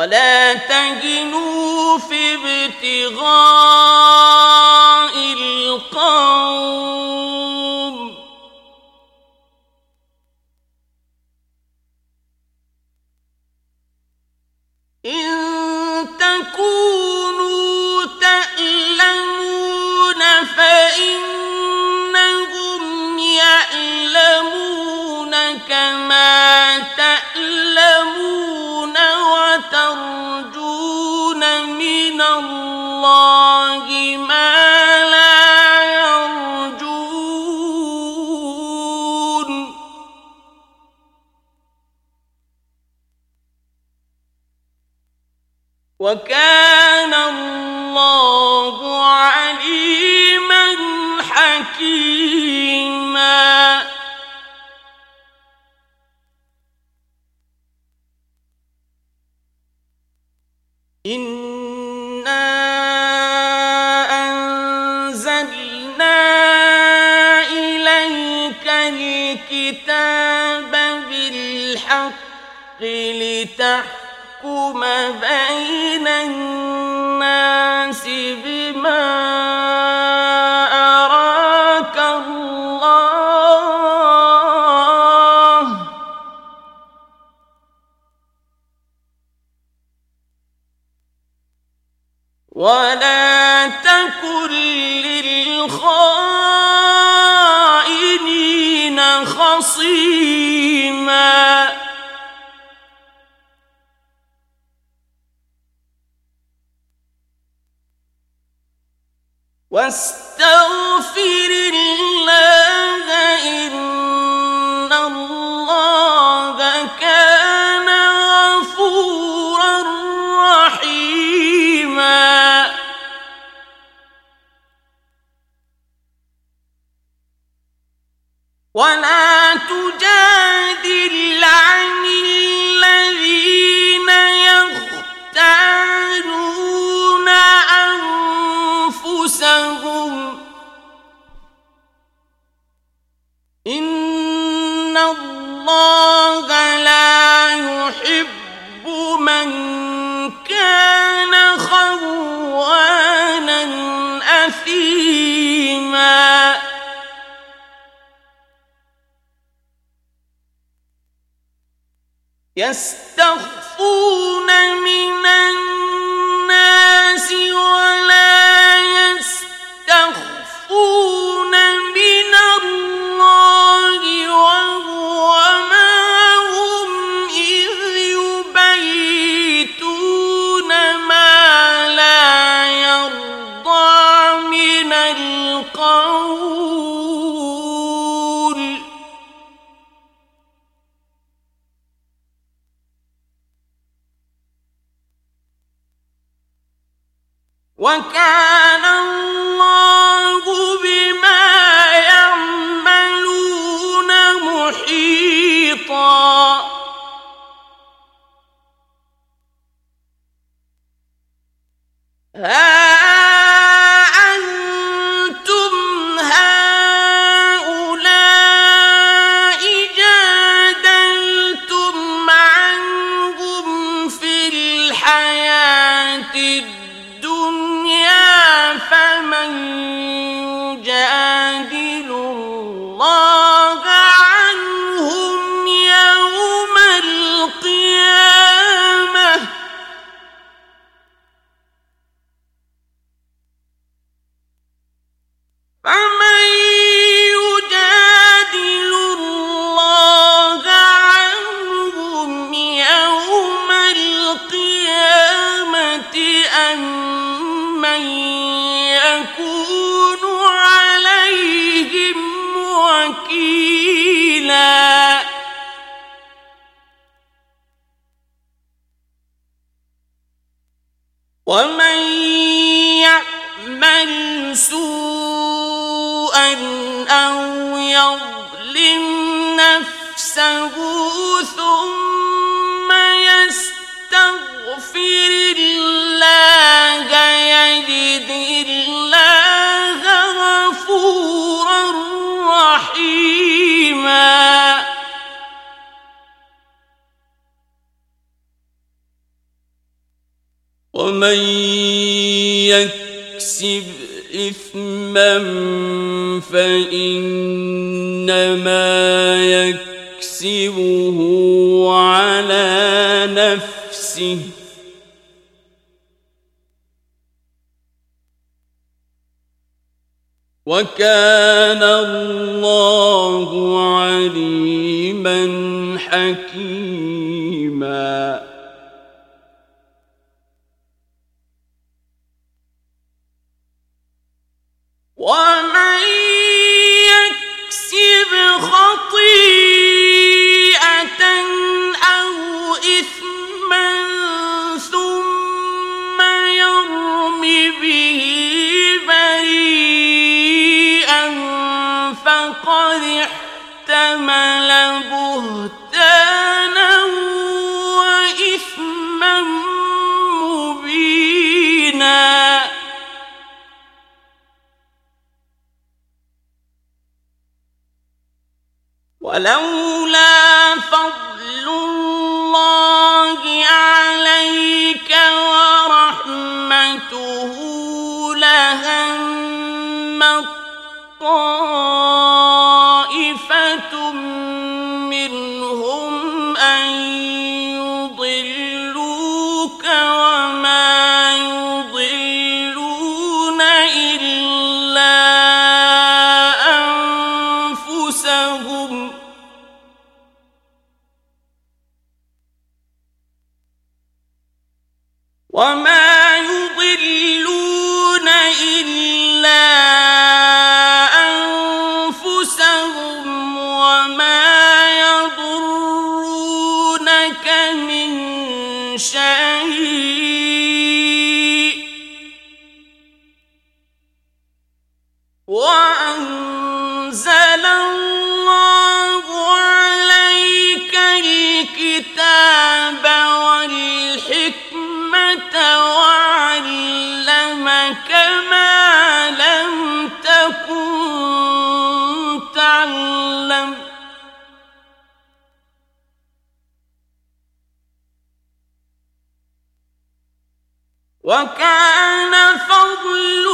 ولا تهنوا في ابتغاء القوم وكان الله عليما حكيما. الكتاب بالحق لتحكم بين الناس بما أراك الله. ولا واستغفر الله الله لا يحب من كان خوانا أثيما يستخفون من وكان الله بما يعملون محيطا. ها أو يظلم نفسه ثم يستغفر الله يجد الله غفورا رحيما. ومن يكسب إثما فإنما يكسبه على نفسه. وكان الله عليما حكيما. فقد احتمل بهتانا وإثما مبينا. ولولا فضل الله عليك ورحمته لهم طائفة وأنزل الله عليك الكتاب والحكمة وعلمك ما لم تكن تعلم وكان فضل